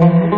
thank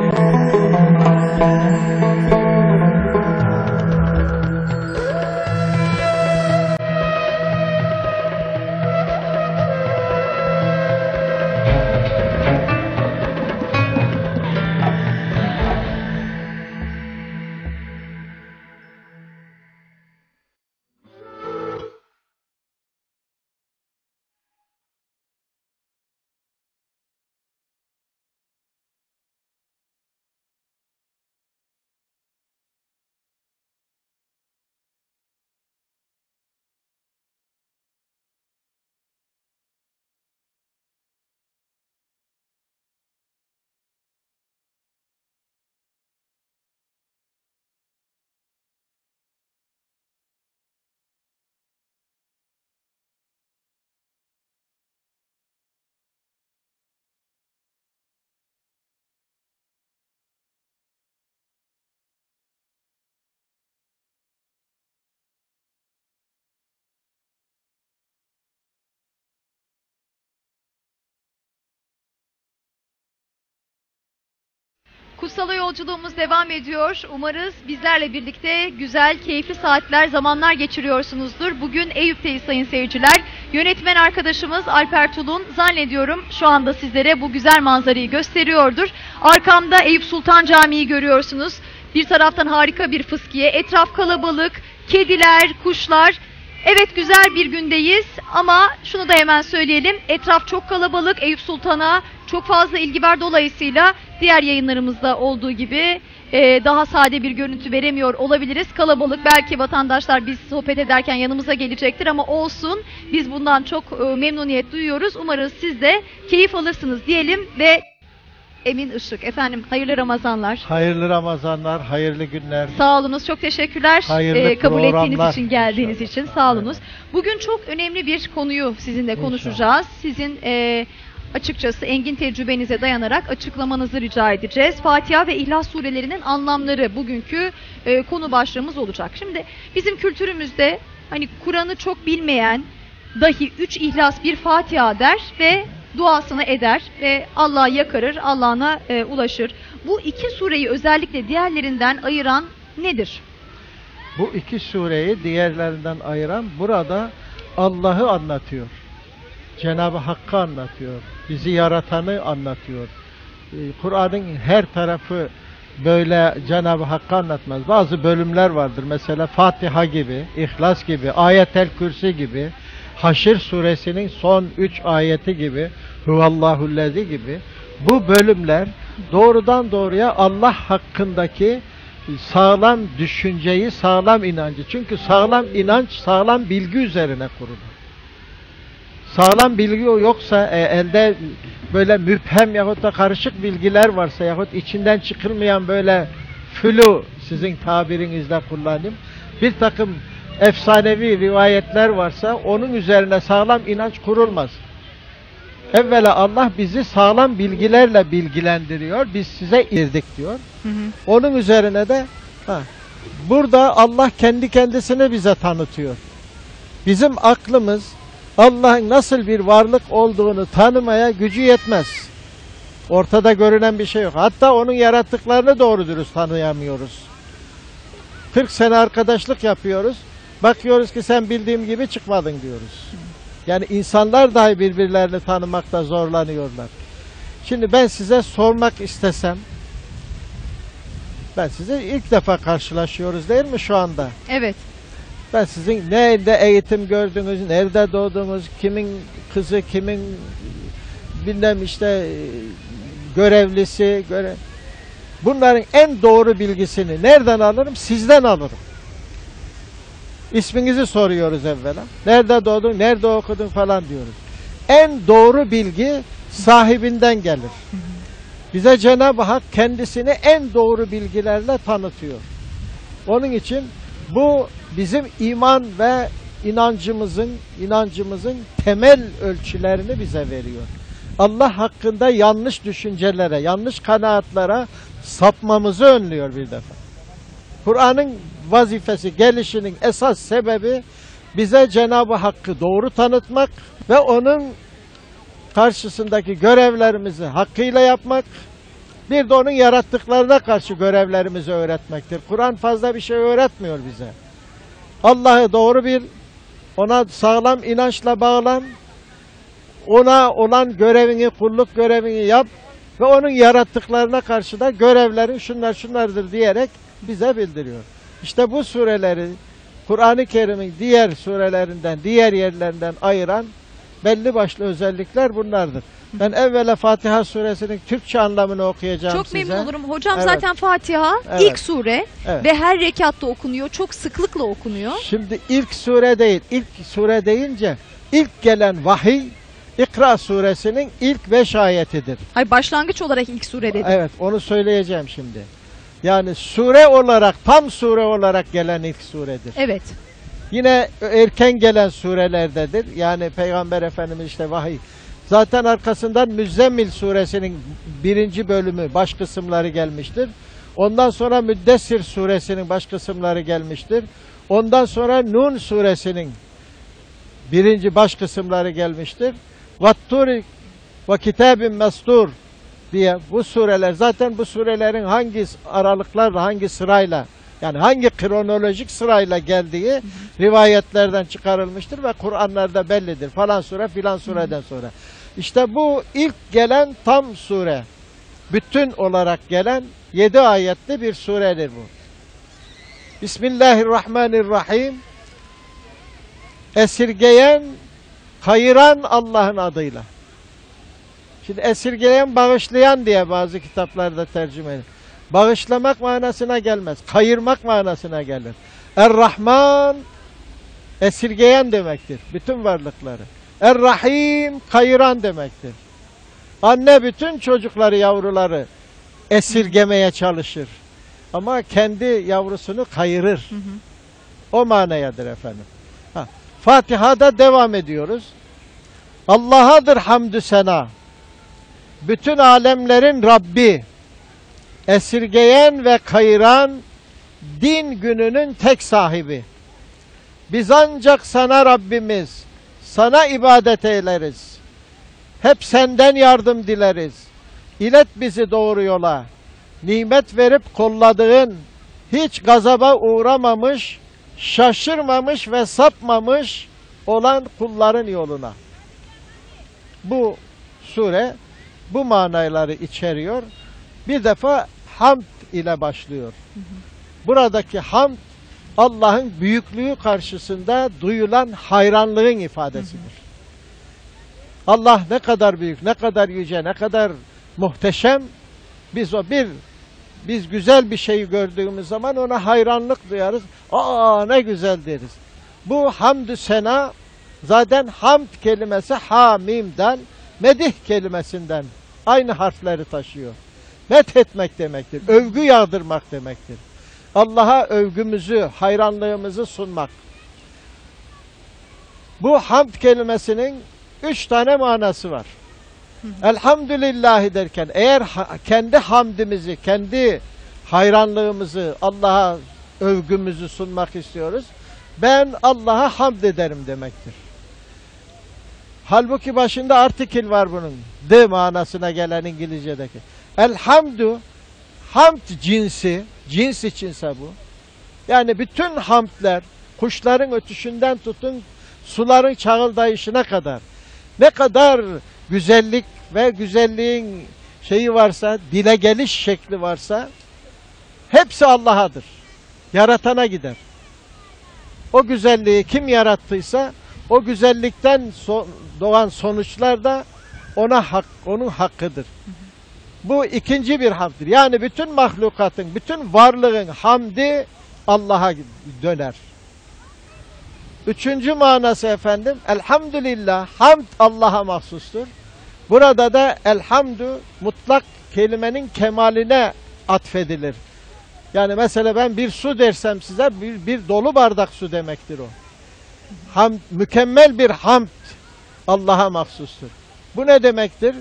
Kutsala yolculuğumuz devam ediyor. Umarız bizlerle birlikte güzel, keyifli saatler, zamanlar geçiriyorsunuzdur. Bugün Eyüp'teyiz sayın seyirciler. Yönetmen arkadaşımız Alper Tulun zannediyorum şu anda sizlere bu güzel manzarayı gösteriyordur. Arkamda Eyüp Sultan Camii'yi görüyorsunuz. Bir taraftan harika bir fıskiye, etraf kalabalık, kediler, kuşlar. Evet güzel bir gündeyiz ama şunu da hemen söyleyelim. Etraf çok kalabalık. Eyüp Sultan'a çok fazla ilgi var dolayısıyla diğer yayınlarımızda olduğu gibi e, daha sade bir görüntü veremiyor olabiliriz. Kalabalık belki vatandaşlar biz sohbet ederken yanımıza gelecektir ama olsun. Biz bundan çok e, memnuniyet duyuyoruz. Umarız siz de keyif alırsınız diyelim ve Emin Işık efendim hayırlı Ramazanlar. Hayırlı Ramazanlar, hayırlı günler. Sağ olunuz. Çok teşekkürler. Hayırlı Ee, kabul ettiğiniz için, geldiğiniz için. Sağ olunuz. Bugün çok önemli bir konuyu sizinle konuşacağız. Sizin e, açıkçası engin tecrübenize dayanarak açıklamanızı rica edeceğiz. Fatiha ve İhlas surelerinin anlamları bugünkü e, konu başlığımız olacak. Şimdi bizim kültürümüzde hani Kur'an'ı çok bilmeyen dahi üç ihlas bir Fatiha der ve duasını eder ve Allah'a yakarır, Allah'ına e, ulaşır. Bu iki sureyi özellikle diğerlerinden ayıran nedir? Bu iki sureyi diğerlerinden ayıran burada Allah'ı anlatıyor. Cenab-ı Hakk'ı anlatıyor. Bizi yaratanı anlatıyor. Ee, Kur'an'ın her tarafı böyle Cenab-ı Hakk'ı anlatmaz. Bazı bölümler vardır. Mesela Fatiha gibi, İhlas gibi, Ayetel Kürsi gibi, Haşr suresinin son üç ayeti gibi, Huvallahullezi gibi bu bölümler doğrudan doğruya Allah hakkındaki sağlam düşünceyi, sağlam inancı. Çünkü sağlam inanç, sağlam bilgi üzerine kurulur. Sağlam bilgi yoksa e, elde böyle müphem yahut da karışık bilgiler varsa yahut içinden çıkılmayan böyle flu sizin tabirinizle kullanayım. Bir takım efsanevi rivayetler varsa onun üzerine sağlam inanç kurulmaz. Evvela Allah bizi sağlam bilgilerle bilgilendiriyor. Biz size irdik diyor. Onun üzerine de ha, burada Allah kendi kendisini bize tanıtıyor. Bizim aklımız Allah'ın nasıl bir varlık olduğunu tanımaya gücü yetmez. Ortada görünen bir şey yok. Hatta onun yarattıklarını doğru dürüst tanıyamıyoruz. 40 sene arkadaşlık yapıyoruz. Bakıyoruz ki sen bildiğim gibi çıkmadın diyoruz. Yani insanlar dahi birbirlerini tanımakta zorlanıyorlar. Şimdi ben size sormak istesem ben size ilk defa karşılaşıyoruz değil mi şu anda? Evet. Ben sizin nerede eğitim gördünüz, nerede doğdunuz, kimin kızı, kimin bilmem işte e, görevlisi, göre bunların en doğru bilgisini nereden alırım? Sizden alırım. İsminizi soruyoruz evvela. Nerede doğdun, nerede okudun falan diyoruz. En doğru bilgi sahibinden gelir. Bize Cenab-ı Hak kendisini en doğru bilgilerle tanıtıyor. Onun için bu bizim iman ve inancımızın inancımızın temel ölçülerini bize veriyor. Allah hakkında yanlış düşüncelere, yanlış kanaatlere sapmamızı önlüyor bir defa. Kur'an'ın vazifesi, gelişinin esas sebebi bize Cenab-ı Hakk'ı doğru tanıtmak ve onun karşısındaki görevlerimizi hakkıyla yapmak, Bir de onun yarattıklarına karşı görevlerimizi öğretmektir. Kur'an fazla bir şey öğretmiyor bize. Allah'ı doğru bil, ona sağlam inançla bağlan, ona olan görevini, kulluk görevini yap ve onun yarattıklarına karşı da görevlerin şunlar şunlardır diyerek bize bildiriyor. İşte bu sureleri Kur'an-ı Kerim'in diğer surelerinden, diğer yerlerinden ayıran belli başlı özellikler bunlardır. Ben evvela Fatiha suresinin Türkçe anlamını okuyacağım Çok size. memnun olurum. Hocam Evet. zaten Fatiha Evet. ilk sure Evet. ve her rekatta okunuyor. Çok sıklıkla okunuyor. Şimdi ilk sure değil, ilk sure deyince ilk gelen vahiy İkra suresinin ilk beş ayetidir. Hayır başlangıç olarak ilk sure dedi. Evet, onu söyleyeceğim şimdi. Yani sure olarak, tam sure olarak gelen ilk suredir. Evet. Yine erken gelen surelerdedir. Yani Peygamber Efendimiz işte vahiy. Zaten arkasından Müzzemmil suresinin birinci bölümü, baş kısımları gelmiştir. Ondan sonra Müddessir suresinin baş kısımları gelmiştir. Ondan sonra Nun suresinin birinci baş kısımları gelmiştir. Vatturi ve kitabin mestur diye bu sureler zaten bu surelerin hangi aralıklarla hangi sırayla yani hangi kronolojik sırayla geldiği rivayetlerden çıkarılmıştır ve Kur'anlarda bellidir. Falan sure filan sureden sonra. İşte bu ilk gelen tam sure. Bütün olarak gelen yedi ayetli bir suredir bu. Bismillahirrahmanirrahim. Esirgeyen, kayıran Allah'ın adıyla. Şimdi esirgeyen, bağışlayan diye bazı kitaplarda tercüme edilir. Bağışlamak manasına gelmez. Kayırmak manasına gelir. Er-Rahman esirgeyen demektir. Bütün varlıkları. Er-Rahim kayıran demektir. Anne bütün çocukları, yavruları esirgemeye çalışır. Ama kendi yavrusunu kayırır. O manayadır efendim. Ha, Fatiha'da devam ediyoruz. Allah'adır hamdü sena. Bütün alemlerin Rabbi. Esirgeyen ve kayıran din gününün tek sahibi. Biz ancak sana Rabbimiz, sana ibadet eyleriz. Hep senden yardım dileriz. İlet bizi doğru yola. Nimet verip kolladığın, hiç gazaba uğramamış, şaşırmamış ve sapmamış olan kulların yoluna. Bu sure bu manayları içeriyor. Bir defa hamd ile başlıyor. Buradaki hamd Allah'ın büyüklüğü karşısında duyulan hayranlığın ifadesidir. Allah ne kadar büyük, ne kadar yüce, ne kadar muhteşem. Biz o bir biz güzel bir şeyi gördüğümüz zaman ona hayranlık duyarız. Aa ne güzel deriz. Bu hamdü sena zaten hamd kelimesi hamimden medih kelimesinden aynı harfleri taşıyor. Met etmek demektir. Övgü yağdırmak demektir. Allah'a övgümüzü, hayranlığımızı sunmak. Bu hamd kelimesinin üç tane manası var. Elhamdülillahi derken eğer ha- kendi hamdimizi, kendi hayranlığımızı, Allah'a övgümüzü sunmak istiyoruz. Ben Allah'a hamd ederim demektir. Halbuki başında artikil var bunun. D manasına gelen İngilizce'deki. Elhamdu hamd cinsi, cins içinse bu. Yani bütün hamdler, kuşların ötüşünden tutun suların çağıldayışına kadar ne kadar güzellik ve güzelliğin şeyi varsa, dile geliş şekli varsa hepsi Allah'adır. Yaratana gider. O güzelliği kim yarattıysa o güzellikten doğan sonuçlar da ona hak, onun hakkıdır. Bu ikinci bir hamdir. Yani bütün mahlukatın, bütün varlığın hamdi Allah'a döner. Üçüncü manası efendim, elhamdülillah, hamd Allah'a mahsustur. Burada da elhamdü mutlak kelimenin kemaline atfedilir. Yani mesela ben bir su dersem size bir, bir dolu bardak su demektir o. Ham, mükemmel bir hamd Allah'a mahsustur. Bu ne demektir?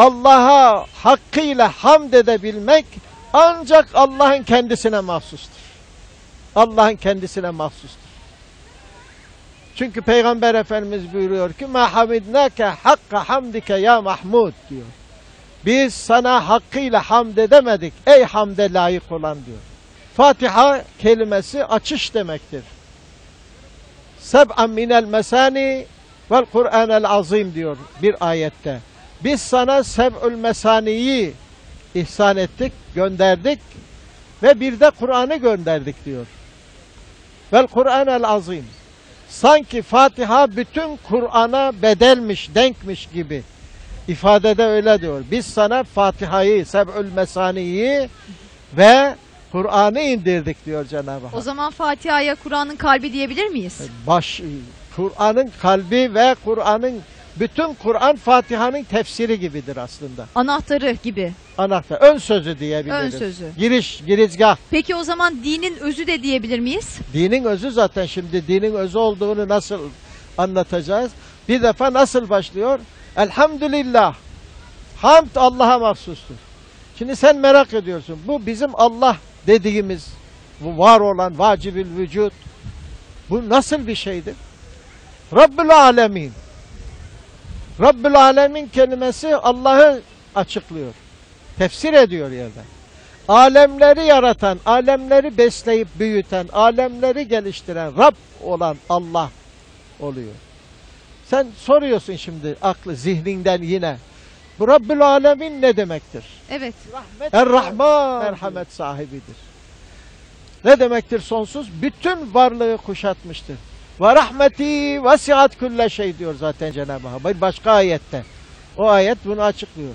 Allah'a hakkıyla hamd edebilmek ancak Allah'ın kendisine mahsustur. Allah'ın kendisine mahsustur. Çünkü Peygamber Efendimiz buyuruyor ki ma hamidnake hakka hamdike ya Mahmud diyor. Biz sana hakkıyla hamd edemedik. Ey hamde layık olan diyor. Fatiha kelimesi açış demektir. Seb'an minel mesani vel Kur'anel azim diyor bir ayette. Biz sana seb'ül mesaniyi ihsan ettik, gönderdik ve bir de Kur'an'ı gönderdik diyor. Vel Kur'anel azim. Sanki Fatiha bütün Kur'an'a bedelmiş, denkmiş gibi. İfadede öyle diyor. Biz sana Fatiha'yı, Seb'ül Mesani'yi ve Kur'an'ı indirdik diyor Cenab-ı Hak. O zaman Fatiha'ya Kur'an'ın kalbi diyebilir miyiz? Baş, Kur'an'ın kalbi ve Kur'an'ın bütün Kur'an Fatiha'nın tefsiri gibidir aslında. Anahtarı gibi. Anahtar, ön sözü diyebiliriz. Ön sözü. Giriş, girizgah. Peki o zaman dinin özü de diyebilir miyiz? Dinin özü zaten şimdi dinin özü olduğunu nasıl anlatacağız? Bir defa nasıl başlıyor? Elhamdülillah. Hamd Allah'a mahsustur. Şimdi sen merak ediyorsun. Bu bizim Allah dediğimiz, var olan vacibül vücut. Bu nasıl bir şeydir? Rabbül Alemin. Rabbül Alemin kelimesi Allah'ı açıklıyor. Tefsir ediyor yerden. Alemleri yaratan, alemleri besleyip büyüten, alemleri geliştiren Rab olan Allah oluyor. Sen soruyorsun şimdi aklı zihninden yine. Bu Rabbül Alemin ne demektir? Evet. Er-Rahman merhamet sahibidir. Ne demektir sonsuz? Bütün varlığı kuşatmıştır. Ve rahmeti vesiat külle şey diyor zaten Cenab-ı Hak. Bir başka ayette. O ayet bunu açıklıyor.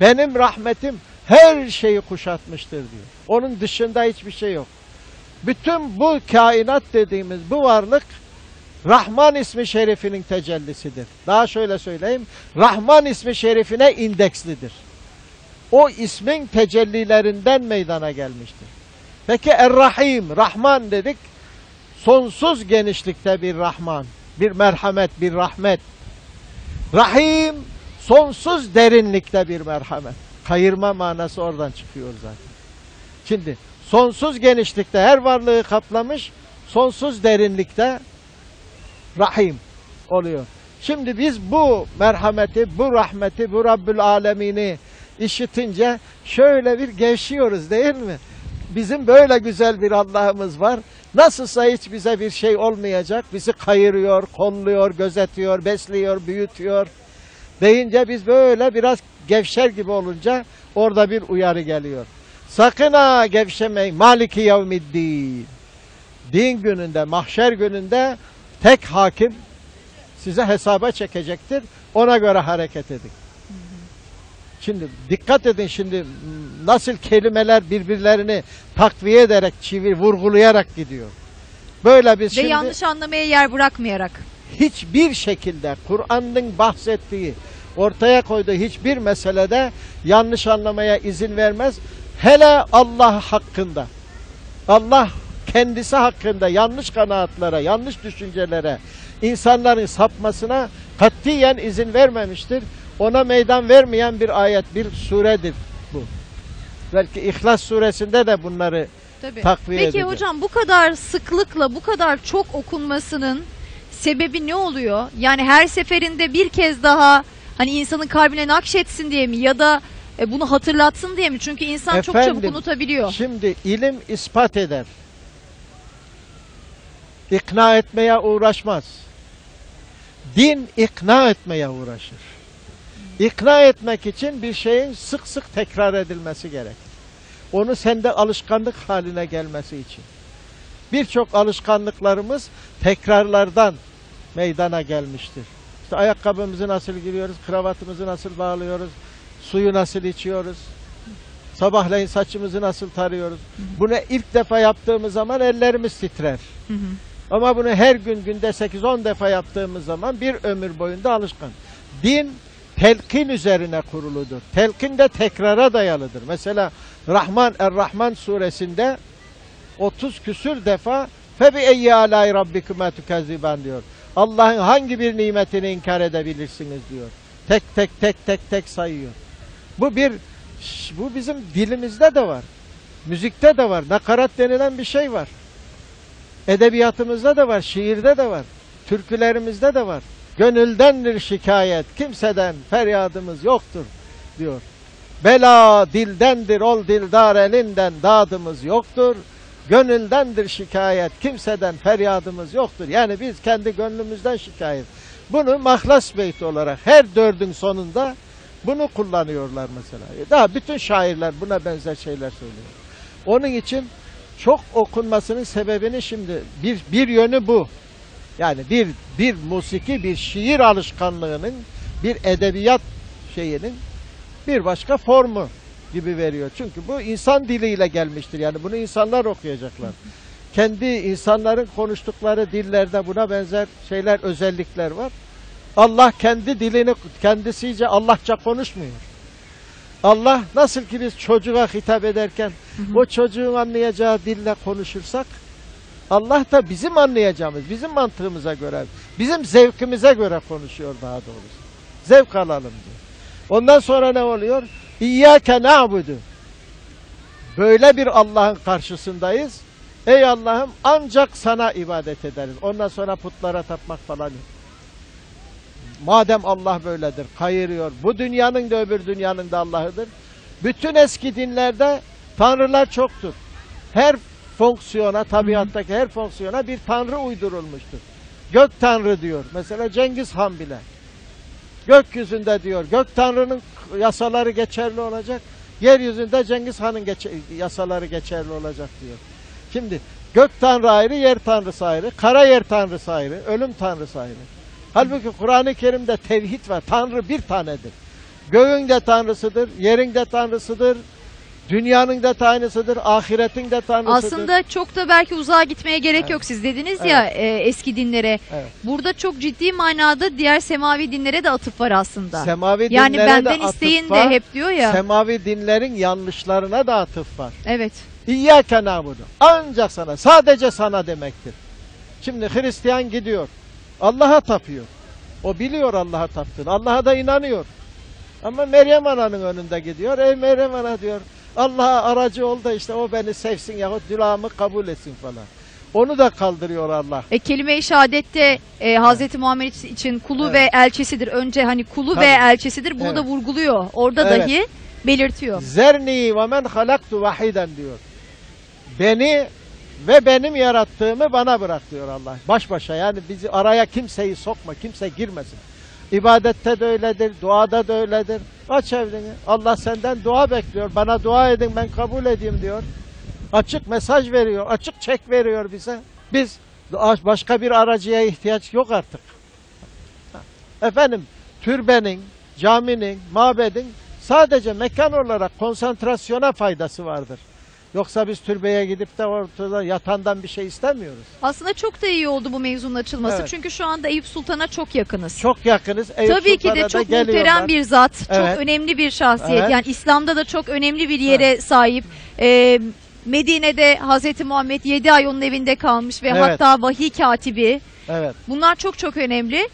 Benim rahmetim her şeyi kuşatmıştır diyor. Onun dışında hiçbir şey yok. Bütün bu kainat dediğimiz bu varlık Rahman ismi şerifinin tecellisidir. Daha şöyle söyleyeyim. Rahman ismi şerifine indekslidir. O ismin tecellilerinden meydana gelmiştir. Peki Er-Rahim, Rahman dedik. Sonsuz genişlikte bir Rahman, bir merhamet, bir rahmet. Rahim, sonsuz derinlikte bir merhamet. Kayırma manası oradan çıkıyor zaten. Şimdi sonsuz genişlikte her varlığı kaplamış, sonsuz derinlikte Rahim oluyor. Şimdi biz bu merhameti, bu rahmeti, bu Rabbül Alemini işitince şöyle bir gevşiyoruz değil mi? Bizim böyle güzel bir Allah'ımız var. Nasılsa hiç bize bir şey olmayacak. Bizi kayırıyor, kolluyor, gözetiyor, besliyor, büyütüyor. Deyince biz böyle biraz gevşer gibi olunca orada bir uyarı geliyor. Sakın ha gevşemeyin. Maliki yevmiddin. Din gününde, mahşer gününde tek hakim size hesaba çekecektir. Ona göre hareket edin. Şimdi dikkat edin şimdi nasıl kelimeler birbirlerini takviye ederek, çivir, vurgulayarak gidiyor. Böyle biz Ve şimdi yanlış anlamaya yer bırakmayarak. hiçbir şekilde Kur'an'ın bahsettiği, ortaya koyduğu hiçbir meselede yanlış anlamaya izin vermez. Hele Allah hakkında. Allah kendisi hakkında yanlış kanaatlere, yanlış düşüncelere, insanların sapmasına katiyen izin vermemiştir. Ona meydan vermeyen bir ayet, bir suredir bu. Belki İhlas suresinde de bunları Tabii. Takviye Peki edeceğim. hocam bu kadar sıklıkla bu kadar çok okunmasının sebebi ne oluyor? Yani her seferinde bir kez daha hani insanın kalbine nakşetsin diye mi ya da e, bunu hatırlatsın diye mi? Çünkü insan çok Efendim, çabuk unutabiliyor. Şimdi ilim ispat eder. İkna etmeye uğraşmaz. Din ikna etmeye uğraşır. İkna etmek için bir şeyin sık sık tekrar edilmesi gerekir. Onu sende alışkanlık haline gelmesi için. Birçok alışkanlıklarımız tekrarlardan meydana gelmiştir. İşte ayakkabımızı nasıl giriyoruz, kravatımızı nasıl bağlıyoruz, suyu nasıl içiyoruz, sabahleyin saçımızı nasıl tarıyoruz. Bunu ilk defa yaptığımız zaman ellerimiz titrer. Hı hı. Ama bunu her gün günde 8-10 defa yaptığımız zaman bir ömür boyunda alışkan. Din telkin üzerine kuruludur. Telkin de tekrara dayalıdır. Mesela Rahman Er-Rahman suresinde 30 küsür defa febi eyyi alay rabbikuma tukezziban diyor. Allah'ın hangi bir nimetini inkar edebilirsiniz diyor. Tek tek tek tek tek sayıyor. Bu bir bu bizim dilimizde de var. Müzikte de var. Nakarat denilen bir şey var. Edebiyatımızda da var, şiirde de var, türkülerimizde de var. Gönüldendir şikayet, kimseden feryadımız yoktur diyor. Bela dildendir ol dildar elinden dadımız yoktur. Gönüldendir şikayet kimseden feryadımız yoktur. Yani biz kendi gönlümüzden şikayet. Bunu mahlas beyti olarak her dördün sonunda bunu kullanıyorlar mesela. Daha bütün şairler buna benzer şeyler söylüyor. Onun için çok okunmasının sebebini şimdi bir bir yönü bu. Yani bir bir musiki, bir şiir alışkanlığının, bir edebiyat şeyinin bir başka formu gibi veriyor. Çünkü bu insan diliyle gelmiştir. Yani bunu insanlar okuyacaklar. Kendi insanların konuştukları dillerde buna benzer şeyler, özellikler var. Allah kendi dilini kendisice Allahça konuşmuyor. Allah nasıl ki biz çocuğa hitap ederken o çocuğun anlayacağı dille konuşursak Allah da bizim anlayacağımız, bizim mantığımıza göre, bizim zevkimize göre konuşuyor daha doğrusu. Zevk alalım diyor. Ondan sonra ne oluyor? İyyâke na'budu. Böyle bir Allah'ın karşısındayız. Ey Allah'ım ancak sana ibadet ederiz. Ondan sonra putlara tapmak falan yok. Madem Allah böyledir, kayırıyor. Bu dünyanın da öbür dünyanın da Allah'ıdır. Bütün eski dinlerde tanrılar çoktur. Her fonksiyona, tabiattaki her fonksiyona bir tanrı uydurulmuştur. Gök tanrı diyor. Mesela Cengiz Han bile. Gökyüzünde diyor. Gök tanrının yasaları geçerli olacak. Yeryüzünde Cengiz Han'ın geçe- yasaları geçerli olacak diyor. Şimdi gök tanrı ayrı, yer tanrısı ayrı, kara yer tanrısı ayrı, ölüm tanrısı ayrı. Halbuki Kur'an-ı Kerim'de tevhid var. Tanrı bir tanedir. Göğün de tanrısıdır, yerin de tanrısıdır, dünyanın da tanrısıdır, ahiretin de tanrısıdır. Aslında çok da belki uzağa gitmeye gerek Evet. yok. Siz dediniz ya e, eski dinlere. Evet. Burada çok ciddi manada diğer semavi dinlere de atıf var aslında. Semavi yani dinlere benden de atıf isteyin var. de hep diyor ya. Semavi dinlerin yanlışlarına da atıf var. evet. İyyâke nâbudu. Ancak sana, sadece sana demektir. Şimdi Hristiyan gidiyor. Allah'a tapıyor. O biliyor Allah'a taptığını. Allah'a da inanıyor. Ama Meryem Ana'nın önünde gidiyor. Ey Meryem Ana diyor. Allah'a aracı ol da işte o beni sevsin yahut duamı kabul etsin falan. Onu da kaldırıyor Allah. E, kelime-i şehadette e, Hazreti Muhammed için kulu Evet. ve elçisidir. Önce hani kulu Tabii. ve elçisidir. Bunu Evet. da vurguluyor. Orada Evet. dahi belirtiyor. Zerni ve men halaktu vahiden diyor. Beni ve benim yarattığımı bana bırak diyor Allah. Baş başa yani bizi araya kimseyi sokma, kimse girmesin. İbadette de öyledir, duada da öyledir. Aç evrini. Allah senden dua bekliyor. Bana dua edin ben kabul edeyim diyor. Açık mesaj veriyor, açık çek veriyor bize. Biz başka bir aracıya ihtiyaç yok artık. Efendim türbenin, caminin, mabedin sadece mekan olarak konsantrasyona faydası vardır. Yoksa biz türbeye gidip de ortada yatandan bir şey istemiyoruz. Aslında çok da iyi oldu bu mevzunun açılması. Evet. Çünkü şu anda Eyüp Sultan'a çok yakınız. Çok yakınız. Eyüp Tabii ki Sultan'a de da çok muhterem bir zat, Evet. çok önemli bir şahsiyet. Evet. Yani İslam'da da çok önemli bir yere sahip. Ee, Medine'de Hazreti Muhammed 7 ay onun evinde kalmış ve Evet. hatta vahiy katibi. Evet. Bunlar çok çok önemli.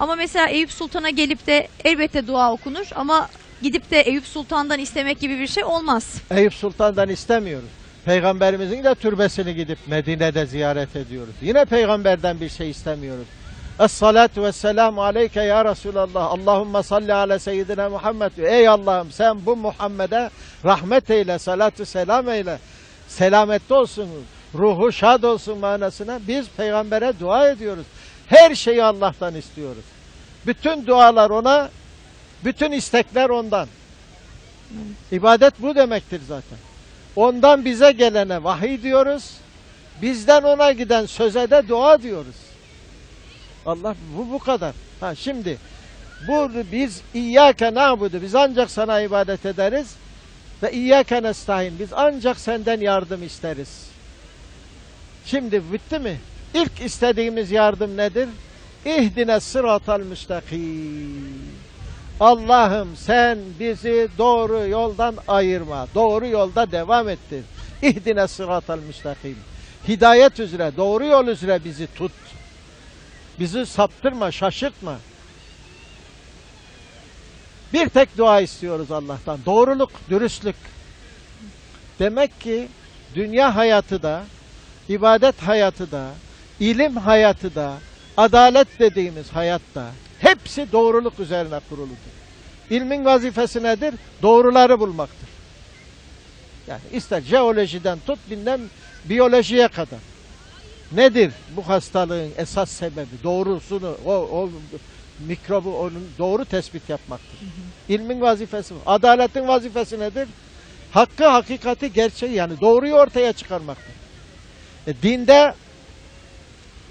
Ama mesela Eyüp Sultan'a gelip de elbette dua okunur ama gidip de Eyüp Sultan'dan istemek gibi bir şey olmaz. Eyüp Sultan'dan istemiyoruz. Peygamberimizin de türbesini gidip Medine'de ziyaret ediyoruz. Yine peygamberden bir şey istemiyoruz. Es-salatu ve selamu aleyke ya Resulallah. Allahümme salli ala seyyidina Muhammed. Ey Allah'ım sen bu Muhammed'e rahmet eyle, salatu selam eyle. Selamette olsun, ruhu şad olsun manasına. Biz peygambere dua ediyoruz. Her şeyi Allah'tan istiyoruz. Bütün dualar ona, bütün istekler ondan. İbadet bu demektir zaten. Ondan bize gelene vahiy diyoruz. Bizden ona giden söze de dua diyoruz. Allah bu bu kadar. Ha şimdi bu biz İyyâke na'budu biz ancak sana ibadet ederiz ve İyyâke nestaîn biz ancak senden yardım isteriz. Şimdi bitti mi? İlk istediğimiz yardım nedir? İhdine sıratal müstakim. Allah'ım sen bizi doğru yoldan ayırma. Doğru yolda devam ettir. İhdine sıratal müstakim. Hidayet üzere, doğru yol üzere bizi tut. Bizi saptırma, şaşırtma. Bir tek dua istiyoruz Allah'tan. Doğruluk, dürüstlük. Demek ki dünya hayatı da, ibadet hayatı da, ilim hayatı da, adalet dediğimiz hayatta hepsi doğruluk üzerine kuruludur. İlmin vazifesi nedir? Doğruları bulmaktır. Yani ister jeolojiden tut bilmem biyolojiye kadar. Nedir bu hastalığın esas sebebi? Doğrusunu, o, o mikrobu onun doğru tespit yapmaktır. İlmin vazifesi. Adaletin vazifesi nedir? Hakkı, hakikati, gerçeği yani doğruyu ortaya çıkarmaktır. E, dinde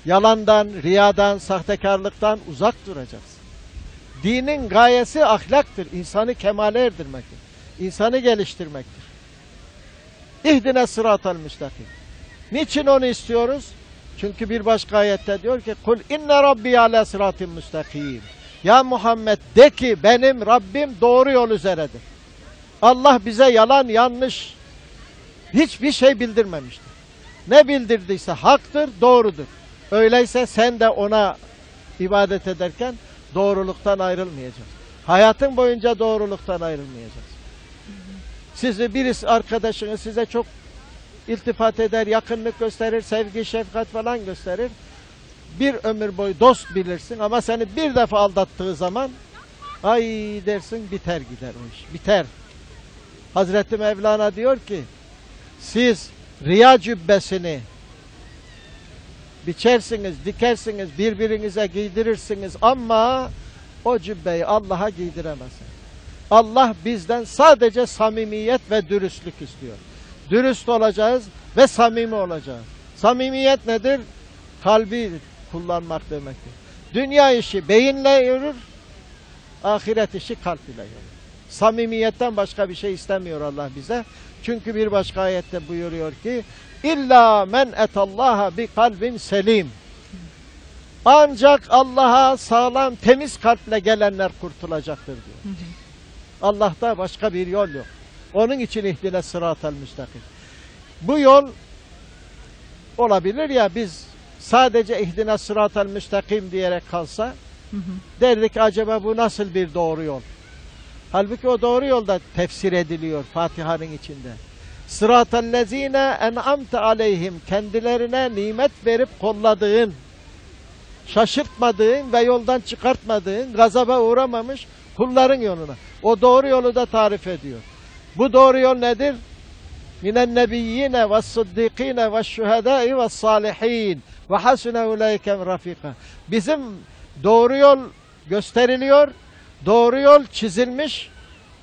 yalandan, riyadan, sahtekarlıktan uzak duracaksın. Dinin gayesi ahlaktır. insanı kemale erdirmektir. insanı geliştirmektir. İhdine sıratal müstakim. Niçin onu istiyoruz? Çünkü bir başka ayette diyor ki kul inne rabbi ala sıratin müstakim. Ya Muhammed de ki benim Rabbim doğru yol üzeredir. Allah bize yalan yanlış hiçbir şey bildirmemiştir. Ne bildirdiyse haktır, doğrudur. Öyleyse sen de ona ibadet ederken doğruluktan ayrılmayacaksın. Hayatın boyunca doğruluktan ayrılmayacaksın. Sizi birisi arkadaşınız size çok iltifat eder, yakınlık gösterir, sevgi, şefkat falan gösterir. Bir ömür boyu dost bilirsin ama seni bir defa aldattığı zaman ay dersin biter gider o iş. Biter. Hazreti Mevlana diyor ki siz riya cübbesini biçersiniz, dikersiniz, birbirinize giydirirsiniz ama o cübbeyi Allah'a giydiremezsiniz. Allah bizden sadece samimiyet ve dürüstlük istiyor. Dürüst olacağız ve samimi olacağız. Samimiyet nedir? Kalbi kullanmak demektir. Dünya işi beyinle yürür, ahiret işi kalp ile yürür. Samimiyetten başka bir şey istemiyor Allah bize. Çünkü bir başka ayette buyuruyor ki İlla men etallaha bi kalbin selim. Ancak Allah'a sağlam temiz kalple gelenler kurtulacaktır diyor. Allah'ta başka bir yol yok. Onun için ihdine sıratel müstakim. Bu yol olabilir ya biz sadece ihdine sıratel müstakim diyerek kalsa derdik acaba bu nasıl bir doğru yol? Halbuki o doğru yolda tefsir ediliyor Fatiha'nın içinde. Sıratellezine en'amte aleyhim kendilerine nimet verip kolladığın, şaşırtmadığın ve yoldan çıkartmadığın, gazaba uğramamış kulların yoluna. O doğru yolu da tarif ediyor. Bu doğru yol nedir? Minen nebiyyine ve sıddikine ve şühedai ve salihin ve hasune uleyke rafika. Bizim doğru yol gösteriliyor, doğru yol çizilmiş.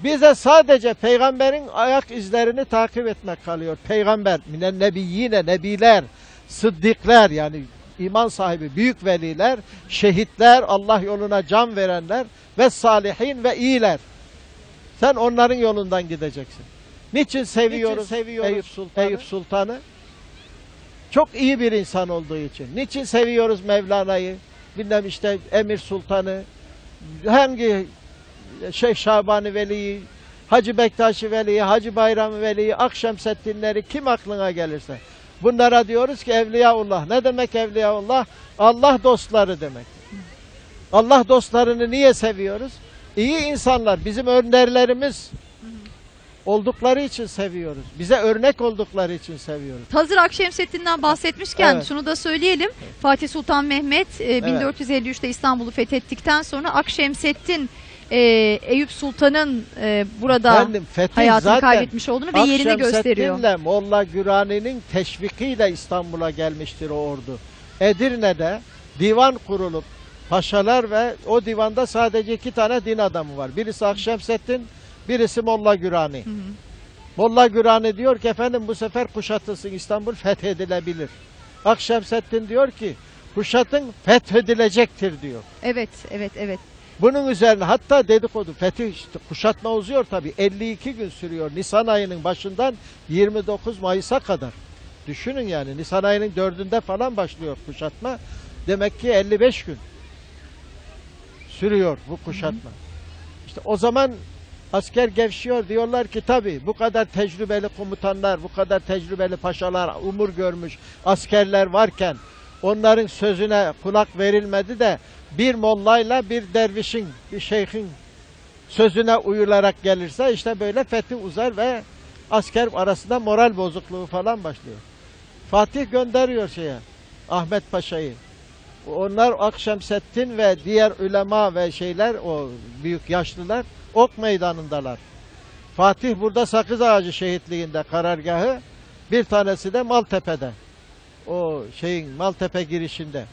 Bize sadece peygamberin ayak izlerini takip etmek kalıyor. Peygamber, minen nebiyyine, nebiler, sıddikler yani iman sahibi, büyük veliler, şehitler, Allah yoluna can verenler ve salihin ve iyiler. Sen onların yolundan gideceksin. Niçin seviyoruz, Niçin seviyoruz Eyüp, Sultanı? Eyüp Sultan'ı? Çok iyi bir insan olduğu için. Niçin seviyoruz Mevlana'yı? Bilmem işte Emir Sultan'ı, hangi Şeyh Şabani Veli'yi, Hacı Bektaşi Veli'yi, Hacı Bayram Veli'yi, Akşemseddinleri kim aklına gelirse. Bunlara diyoruz ki Evliyaullah. Ne demek Evliyaullah? Allah dostları demek. Allah dostlarını niye seviyoruz? İyi insanlar, bizim önderlerimiz oldukları için seviyoruz. Bize örnek oldukları için seviyoruz. Hazır Akşemseddin'den bahsetmişken Evet. şunu da söyleyelim. Fatih Sultan Mehmet e, 1453'te İstanbul'u fethettikten sonra Akşemseddin e, Eyüp Sultan'ın e, burada Efendim, hayatını zaten kaybetmiş olduğunu ve yerini gösteriyor. Akşemseddin'le Molla Gürani'nin teşvikiyle İstanbul'a gelmiştir o ordu. Edirne'de divan kurulup paşalar ve o divanda sadece iki tane din adamı var. Birisi Akşemseddin, birisi Molla Gürani. Hı hı. Molla Gürani diyor ki efendim bu sefer kuşatılsın İstanbul fethedilebilir. Akşemseddin diyor ki kuşatın fethedilecektir diyor. Evet, evet, evet. Bunun üzerine hatta dedikodu fetih işte kuşatma uzuyor tabi 52 gün sürüyor Nisan ayının başından 29 Mayıs'a kadar. Düşünün yani Nisan ayının dördünde falan başlıyor kuşatma. Demek ki 55 gün sürüyor bu kuşatma. İşte o zaman asker gevşiyor diyorlar ki tabi bu kadar tecrübeli komutanlar, bu kadar tecrübeli paşalar, umur görmüş askerler varken onların sözüne kulak verilmedi de bir mollayla bir dervişin, bir şeyhin sözüne uyularak gelirse işte böyle fethi uzar ve asker arasında moral bozukluğu falan başlıyor. Fatih gönderiyor şeye Ahmet Paşa'yı. onlar Akşemseddin ve diğer ulema ve şeyler o büyük yaşlılar ok meydanındalar. Fatih burada Sakız Ağacı şehitliğinde karargahı. Bir tanesi de Maltepe'de. O şeyin Maltepe girişinde.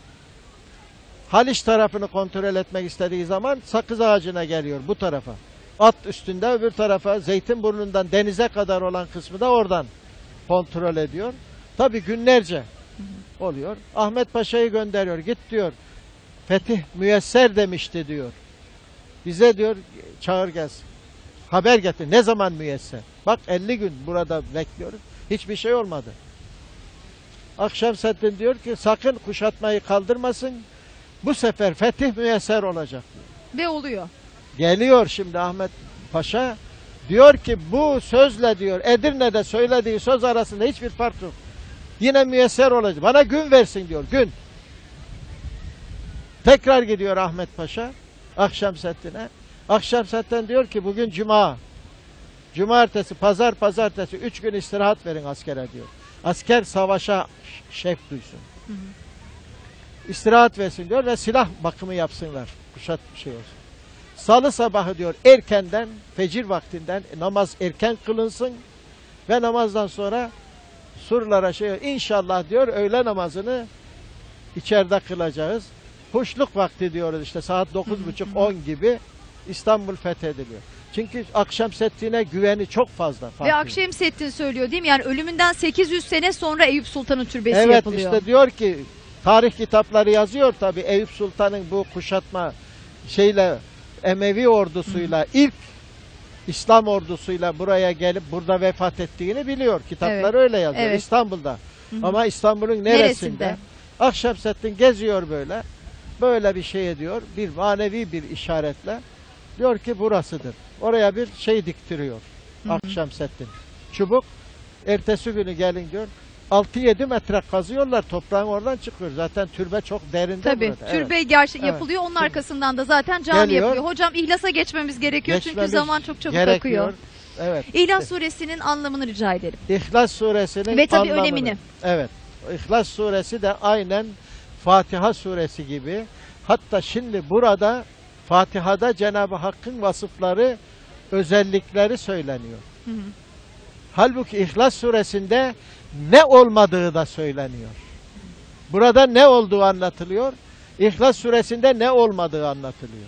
Haliç tarafını kontrol etmek istediği zaman Sakız Ağacı'na geliyor bu tarafa. At üstünde öbür tarafa Zeytinburnu'ndan denize kadar olan kısmı da oradan kontrol ediyor. Tabi günlerce oluyor. Ahmet Paşa'yı gönderiyor. Git diyor. Fetih müyesser demişti diyor. Bize diyor çağır gelsin. Haber getir. Ne zaman müyesser? Bak 50 gün burada bekliyoruz. Hiçbir şey olmadı. Akşemseddin diyor ki sakın kuşatmayı kaldırmasın. Bu sefer fetih müyesser olacak. Ve oluyor. Geliyor şimdi Ahmet Paşa. Diyor ki bu sözle diyor Edirne'de söylediği söz arasında hiçbir fark yok. Yine müyesser olacak. Bana gün versin diyor. Gün. Tekrar gidiyor Ahmet Paşa. Akşemseddin'e. Akşemseddin diyor ki bugün cuma. Cumartesi, pazar, pazartesi üç gün istirahat verin askere diyor. Asker savaşa şevk duysun. İstirahat versin diyor ve silah bakımı yapsınlar. Kuşat bir şey olsun. Salı sabahı diyor erkenden, fecir vaktinden namaz erken kılınsın ve namazdan sonra surlara şey inşallah diyor öğle namazını içeride kılacağız. Kuşluk vakti diyoruz işte saat dokuz buçuk on gibi İstanbul fethediliyor. Çünkü Akşemseddin'e güveni çok fazla. Ve Fatih'in. Akşemseddin söylüyor değil mi? Yani ölümünden 800 sene sonra Eyüp Sultan'ın türbesi Evet yapılıyor. işte diyor ki tarih kitapları yazıyor tabi Eyüp Sultan'ın bu kuşatma şeyle Emevi ordusuyla ilk İslam ordusuyla buraya gelip burada vefat ettiğini biliyor. Kitaplar Evet, öyle yazıyor evet. İstanbul'da. Ama İstanbul'un neresinde? Neresinde? Akşemseddin geziyor böyle. Böyle bir şey ediyor. Bir manevi bir işaretle. Diyor ki burasıdır. Oraya bir şey diktiriyor. Akşemseddin. Çubuk. Ertesi günü gelin diyor. 6-7 metre kazıyorlar. Toprağın oradan çıkıyor. Zaten türbe çok derinde Tabii. burada. Evet. Türbe gerçi Evet. yapılıyor. Onun arkasından da zaten cami Geliyor. yapılıyor. Hocam ihlasa geçmemiz gerekiyor çünkü Geçmemiz zaman çok çabuk gerekiyor. akıyor. Evet. İhlas suresinin anlamını rica edelim. İhlas suresinin Ve tabii anlamını- önemini. Evet. İhlas suresi de aynen Fatiha suresi gibi. Hatta şimdi burada Fatiha'da Cenab-ı Hakk'ın vasıfları, özellikleri söyleniyor. Hı hı. Halbuki İhlas suresinde ne olmadığı da söyleniyor. Burada ne olduğu anlatılıyor. İhlas suresinde ne olmadığı anlatılıyor.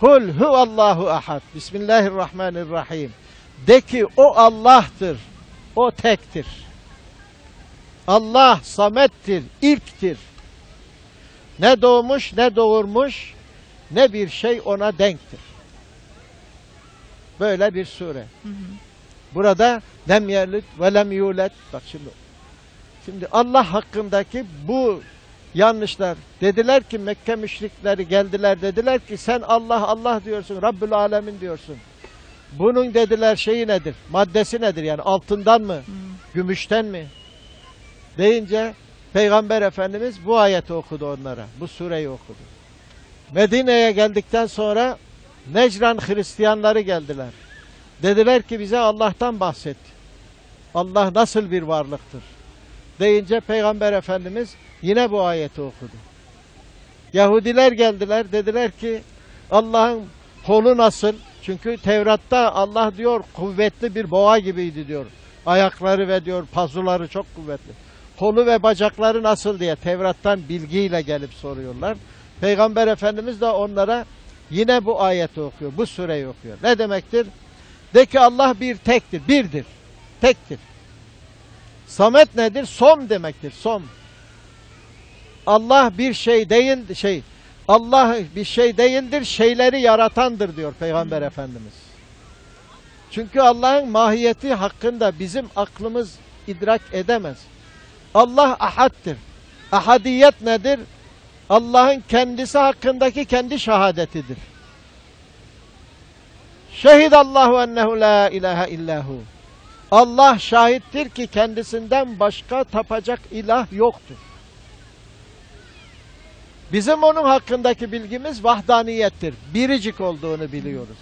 Kul huvallahu ahad. Bismillahirrahmanirrahim. De ki o Allah'tır. O tektir. Allah samettir, ilktir. Ne doğmuş ne doğurmuş ne bir şey ona denktir. Böyle bir sure. Hı hı. Burada lem yerlit ve lem yulet. Bak şimdi. Şimdi Allah hakkındaki bu yanlışlar. Dediler ki Mekke müşrikleri geldiler dediler ki sen Allah Allah diyorsun. Rabbül Alemin diyorsun. Bunun dediler şeyi nedir? Maddesi nedir? Yani altından mı? Gümüşten mi? Deyince Peygamber Efendimiz bu ayeti okudu onlara. Bu sureyi okudu. Medine'ye geldikten sonra Necran Hristiyanları geldiler. Dediler ki bize Allah'tan bahset. Allah nasıl bir varlıktır? Deyince Peygamber Efendimiz yine bu ayeti okudu. Yahudiler geldiler dediler ki Allah'ın kolu nasıl? Çünkü Tevrat'ta Allah diyor kuvvetli bir boğa gibiydi diyor. Ayakları ve diyor pazuları çok kuvvetli. Kolu ve bacakları nasıl diye Tevrat'tan bilgiyle gelip soruyorlar. Peygamber Efendimiz de onlara yine bu ayeti okuyor. Bu sureyi okuyor. Ne demektir? De ki Allah bir tektir, birdir. Tektir. Samet nedir? Som demektir. Som. Allah bir şey değil, şey Allah bir şey değildir, şeyleri yaratandır diyor Peygamber Efendimiz. Çünkü Allah'ın mahiyeti hakkında bizim aklımız idrak edemez. Allah ahaddir. Ahadiyet nedir? Allah'ın kendisi hakkındaki kendi şehadetidir. Şehidallahu ennehu la ilahe illahu. Allah şahittir ki kendisinden başka tapacak ilah yoktur. Bizim onun hakkındaki bilgimiz vahdaniyettir. Biricik olduğunu biliyoruz.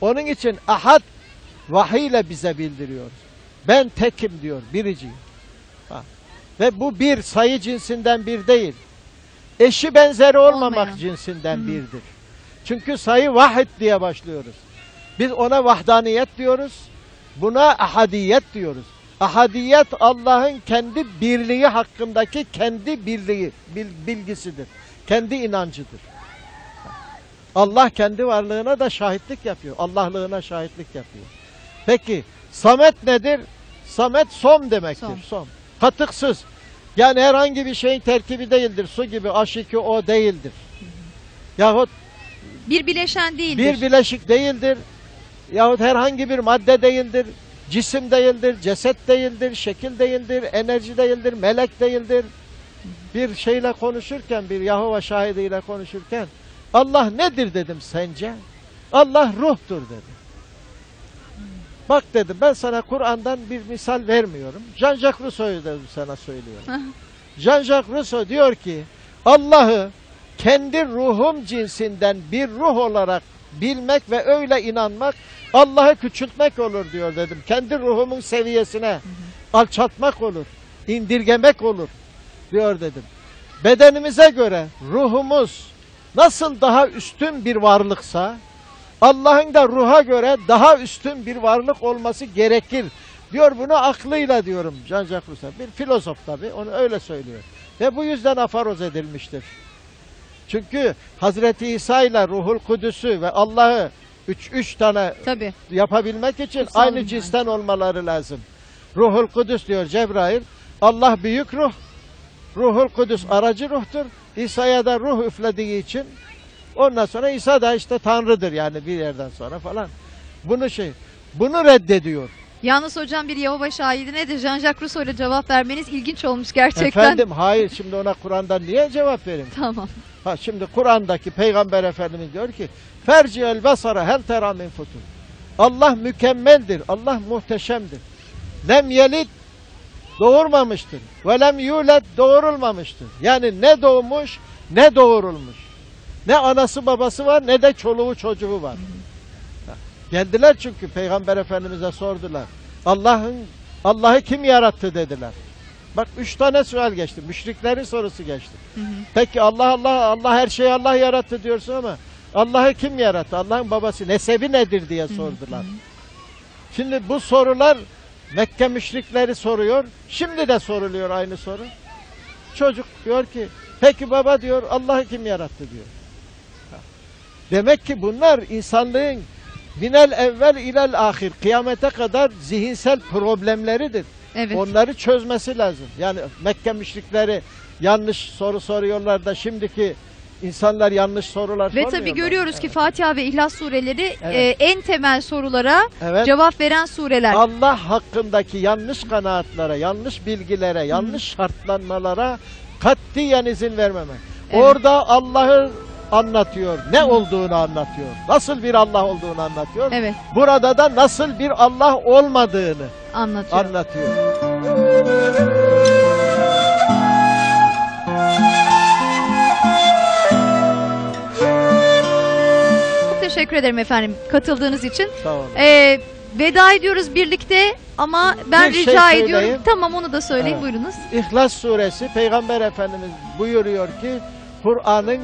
Onun için ahad vahiy ile bize bildiriyor. Ben tekim diyor, biriciyim. Ha. Ve bu bir sayı cinsinden bir değil. eşi benzeri olmamak Olmayan. cinsinden hı. birdir. Çünkü sayı vahid diye başlıyoruz. Biz ona vahdaniyet diyoruz. Buna ahadiyet diyoruz. Ahadiyet Allah'ın kendi birliği hakkındaki kendi birliği, bil- bilgisidir. Kendi inancıdır. Allah kendi varlığına da şahitlik yapıyor. Allah'lığına şahitlik yapıyor. Peki Samet nedir? Samet som demektir. Som. Som. Katıksız. Yani herhangi bir şeyin terkibi değildir. Su gibi H2O değildir. Yahut Bir bileşen değildir. bir bileşik değildir. Yahut herhangi bir madde değildir. Cisim değildir, ceset değildir, şekil değildir, enerji değildir, melek değildir. Bir şeyle konuşurken, bir Yahova şahidiyle konuşurken Allah nedir dedim sence? Allah ruhtur dedi. Bak dedim ben sana Kur'an'dan bir misal vermiyorum. Jean-Jacques Rousseau'yu dedim sana söylüyorum. Jean-Jacques Rousseau diyor ki Allah'ı kendi ruhum cinsinden bir ruh olarak bilmek ve öyle inanmak Allah'ı küçültmek olur diyor dedim. Kendi ruhumun seviyesine alçaltmak olur, indirgemek olur diyor dedim. Bedenimize göre ruhumuz nasıl daha üstün bir varlıksa Allah'ın da ruha göre daha üstün bir varlık olması gerekir. Diyor bunu aklıyla diyorum Jean-Jacques Rousseau. Bir filozof tabi onu öyle söylüyor. Ve bu yüzden afaroz edilmiştir. Çünkü Hazreti İsa ile Ruhul Kudüs'ü ve Allah'ı üç, üç tane Tabii. yapabilmek için Kutsal aynı cinsten olmaları lazım. Ruhul Kudüs diyor Cebrail. Allah büyük ruh. Ruhul Kudüs aracı ruhtur. İsa'ya da ruh üflediği için ondan sonra İsa da işte Tanrı'dır yani bir yerden sonra falan. Bunu şey bunu reddediyor. Yalnız hocam bir Yehova şahidine de Jean-Jacques Rousseau ile cevap vermeniz ilginç olmuş gerçekten. Efendim hayır şimdi ona Kur'an'dan niye cevap vereyim? Tamam. Ha şimdi Kur'an'daki Peygamber Efendimiz diyor ki Ferci'el basara hel tera min futur. Allah mükemmeldir. Allah muhteşemdir. Lem yelid doğurmamıştır. Ve lem yulet doğurulmamıştır. Yani ne doğmuş ne doğurulmuş. Ne anası babası var ne de çoluğu çocuğu var. Geldiler çünkü Peygamber Efendimiz'e sordular. Allah'ın Allah'ı kim yarattı dediler. Bak üç tane sual geçti. Müşriklerin sorusu geçti. Hı hı. Peki Allah Allah Allah her şeyi Allah yarattı diyorsun ama Allah'ı kim yarattı? Allah'ın babası nesebi nedir diye sordular. Şimdi bu sorular Mekke müşrikleri soruyor. Şimdi de soruluyor aynı soru. Çocuk diyor ki peki baba diyor Allah'ı kim yarattı diyor. Demek ki bunlar insanlığın minel evvel ilel ahir kıyamete kadar zihinsel problemleridir. Evet. Onları çözmesi lazım. Yani Mekke müşrikleri yanlış soru soruyorlar da şimdiki insanlar yanlış sorular Ve tabii görüyoruz ki Evet. Fatiha ve İhlas sureleri Evet. e, en temel sorulara Evet. cevap veren sureler. Allah hakkındaki yanlış kanaatlere, yanlış bilgilere, yanlış şartlanmalara katiyen izin vermemek. Evet. Orada Allah'ı anlatıyor, ne olduğunu anlatıyor, nasıl bir Allah olduğunu anlatıyor. Evet, Burada da nasıl bir Allah olmadığını anlatıyor. anlatıyor. Çok teşekkür ederim efendim katıldığınız için. Sağ olun. Ee, veda ediyoruz birlikte ama ben Bir şey rica söyleyeyim. ediyorum. Tamam onu da söyleyin Evet. buyurunuz. İhlas suresi Peygamber Efendimiz buyuruyor ki Kur'an'ın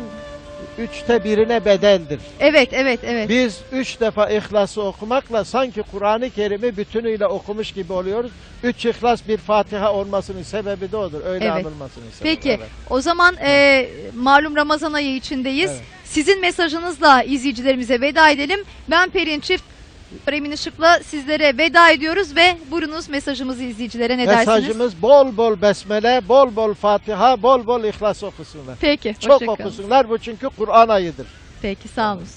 üçte birine bedeldir. Evet, evet, evet. Biz üç defa İhlas'ı okumakla sanki Kur'an-ı Kerim'i bütünüyle okumuş gibi oluyoruz. Üç İhlas bir Fatiha olmasının sebebi de odur. Öyle Evet. anılmasının sebebi. Peki Evet. o zaman e, malum Ramazan ayı içindeyiz. Evet. Sizin mesajınızla izleyicilerimize veda edelim. Ben Perin Çift, Emin Işık'la sizlere veda ediyoruz ve buyurunuz mesajımızı izleyicilere ne dersiniz? Mesajımız bol bol besmele, bol bol Fatiha, bol bol İhlas okusunlar. Peki, Çok hoşça kalın. okusunlar bu çünkü Kur'an ayıdır. Peki, sağ olun.